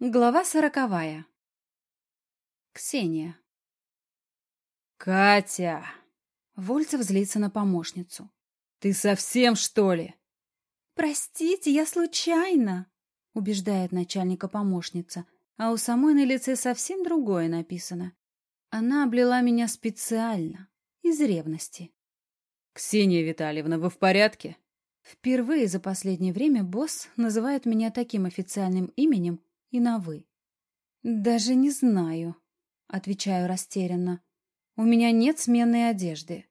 Глава сороковая. Ксения. «Катя!» Вольцев злится на помощницу. «Ты совсем, что ли?» «Простите, я случайно!» убеждает начальника помощница, а у самой на лице совсем другое написано. Она облила меня специально, из ревности. «Ксения Витальевна, вы в порядке?» Впервые за последнее время босс называет меня таким официальным именем, и на «вы». «Даже не знаю», — отвечаю растерянно. «У меня нет сменной одежды».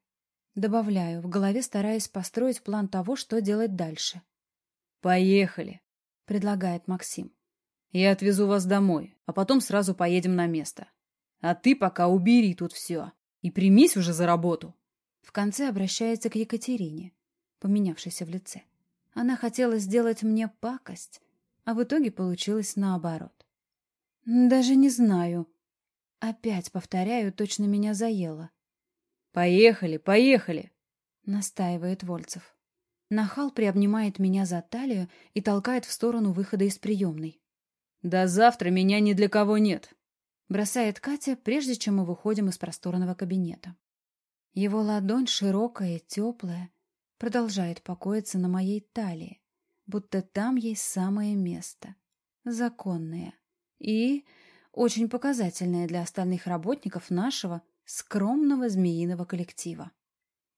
Добавляю, в голове стараясь построить план того, что делать дальше. «Поехали», — предлагает Максим. «Я отвезу вас домой, а потом сразу поедем на место. А ты пока убери тут все и примись уже за работу». В конце обращается к Екатерине, поменявшейся в лице. Она хотела сделать мне пакость, а в итоге получилось наоборот. Даже не знаю. Опять повторяю, точно меня заело. «Поехали, поехали!» — настаивает Вольцев. Нахал приобнимает меня за талию и толкает в сторону выхода из приемной. «До завтра меня ни для кого нет!» — бросает Катя, прежде чем мы выходим из просторного кабинета. Его ладонь, широкая и теплая, продолжает покоиться на моей талии, будто там есть самое место. Законное. И очень показательное для остальных работников нашего скромного змеиного коллектива.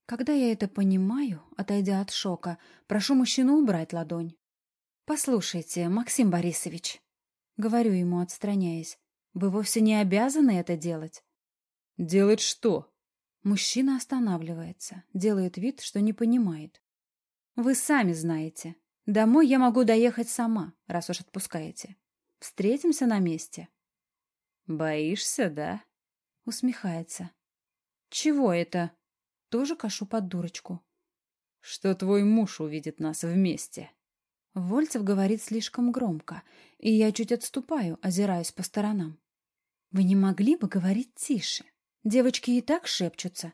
Когда я это понимаю, отойдя от шока, прошу мужчину убрать ладонь. «Послушайте, Максим Борисович», — говорю ему, отстраняясь, — «вы вовсе не обязаны это делать». «Делать что?» Мужчина останавливается, делает вид, что не понимает. «Вы сами знаете, Домой я могу доехать сама, раз уж отпускаете. Встретимся на месте. Боишься, да? Усмехается. Чего это? Тоже кашу под дурочку. Что твой муж увидит нас вместе. Вольцев говорит слишком громко, и я чуть отступаю, озираюсь по сторонам. Вы не могли бы говорить тише? Девочки и так шепчутся.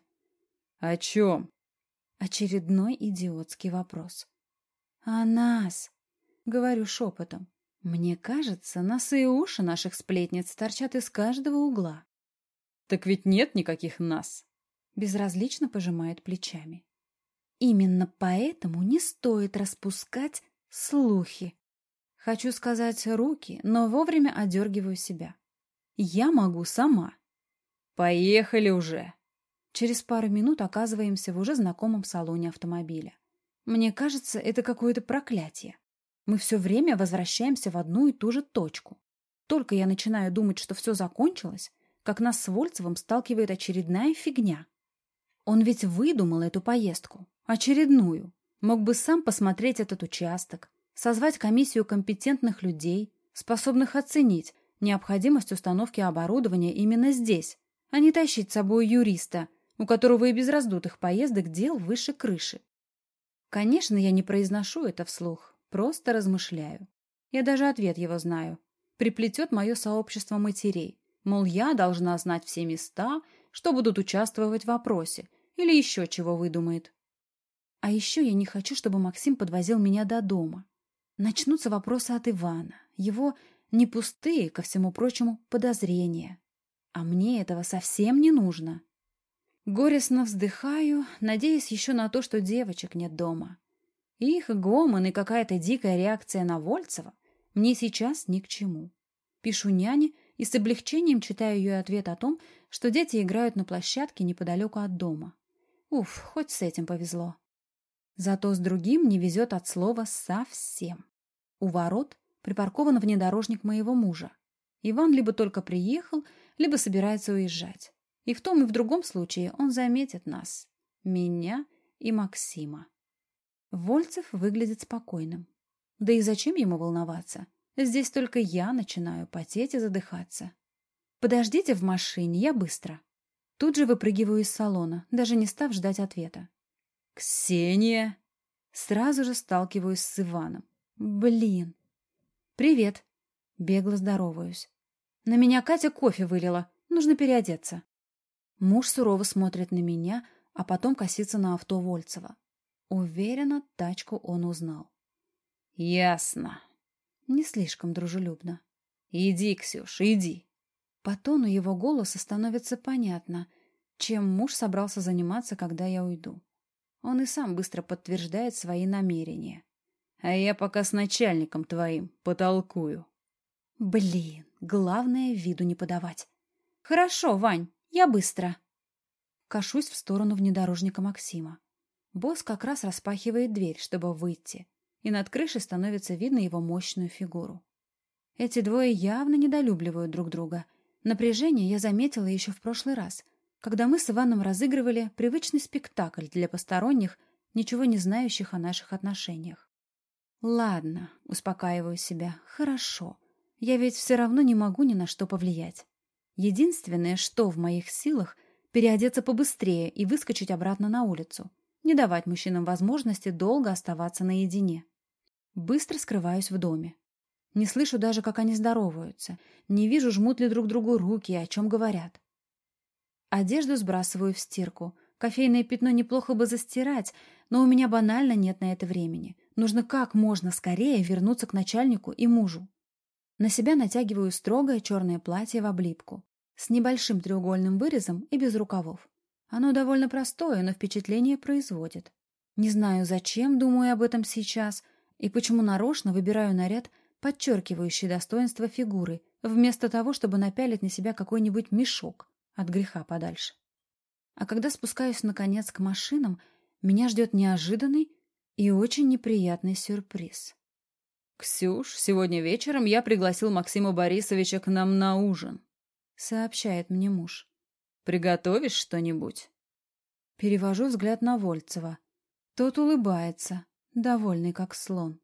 О чем? Очередной идиотский вопрос. «А нас?» — говорю шепотом. «Мне кажется, носы и уши наших сплетниц торчат из каждого угла». «Так ведь нет никаких нас!» — безразлично пожимает плечами. «Именно поэтому не стоит распускать слухи. Хочу сказать руки, но вовремя одергиваю себя. Я могу сама». «Поехали уже!» Через пару минут оказываемся в уже знакомом салоне автомобиля. Мне кажется, это какое-то проклятие. Мы все время возвращаемся в одну и ту же точку. Только я начинаю думать, что все закончилось, как нас с Вольцевым сталкивает очередная фигня. Он ведь выдумал эту поездку. Очередную. Мог бы сам посмотреть этот участок, созвать комиссию компетентных людей, способных оценить необходимость установки оборудования именно здесь, а не тащить с собой юриста, у которого и без раздутых поездок дел выше крыши. Конечно, я не произношу это вслух, просто размышляю. Я даже ответ его знаю. Приплетет мое сообщество матерей. Мол, я должна знать все места, что будут участвовать в вопросе, или еще чего выдумает. А еще я не хочу, чтобы Максим подвозил меня до дома. Начнутся вопросы от Ивана, его не пустые, ко всему прочему, подозрения. А мне этого совсем не нужно. Горестно вздыхаю, надеясь еще на то, что девочек нет дома. Их гомон и какая-то дикая реакция на Вольцева мне сейчас ни к чему. Пишу няне и с облегчением читаю ее ответ о том, что дети играют на площадке неподалеку от дома. Уф, хоть с этим повезло. Зато с другим не везет от слова совсем. У ворот припаркован внедорожник моего мужа. Иван либо только приехал, либо собирается уезжать. И в том и в другом случае он заметит нас, меня и Максима. Вольцев выглядит спокойным. Да и зачем ему волноваться? Здесь только я начинаю потеть и задыхаться. Подождите в машине, я быстро. Тут же выпрыгиваю из салона, даже не став ждать ответа. «Ксения!» Сразу же сталкиваюсь с Иваном. «Блин!» «Привет!» Бегло здороваюсь. «На меня Катя кофе вылила. Нужно переодеться». Муж сурово смотрит на меня, а потом косится на авто Вольцева. Уверена, тачку он узнал. «Ясно». Не слишком дружелюбно. Иди, Ксюш, иди. По тону его голоса становится понятно, чем муж собрался заниматься, когда я уйду. Он и сам быстро подтверждает свои намерения. А я пока с начальником твоим потолкую. Блин, главное виду не подавать. Хорошо, Вань, я быстро. Кашусь в сторону внедорожника Максима. Босс как раз распахивает дверь, чтобы выйти, и над крышей становится видно его мощную фигуру. Эти двое явно недолюбливают друг друга. Напряжение я заметила еще в прошлый раз, когда мы с Иваном разыгрывали привычный спектакль для посторонних, ничего не знающих о наших отношениях. Ладно, успокаиваю себя, хорошо. Я ведь все равно не могу ни на что повлиять. Единственное, что в моих силах, переодеться побыстрее и выскочить обратно на улицу. Не давать мужчинам возможности долго оставаться наедине. Быстро скрываюсь в доме. Не слышу даже, как они здороваются. Не вижу, жмут ли друг другу руки и о чем говорят. Одежду сбрасываю в стирку. Кофейное пятно неплохо бы застирать, но у меня банально нет на это времени. Нужно как можно скорее вернуться к начальнику и мужу. На себя натягиваю строгое черное платье в облипку, с небольшим треугольным вырезом и без рукавов. Оно довольно простое, но впечатление производит. Не знаю, зачем думаю об этом сейчас и почему нарочно выбираю наряд, подчеркивающий достоинство фигуры, вместо того, чтобы напялить на себя какой-нибудь мешок от греха подальше. А когда спускаюсь, наконец, к машинам, меня ждет неожиданный и очень неприятный сюрприз. «Ксюш, сегодня вечером я пригласил Максима Борисовича к нам на ужин», — сообщает мне муж. «Приготовишь что-нибудь?» Перевожу взгляд на Вольцева. Тот улыбается, довольный как слон.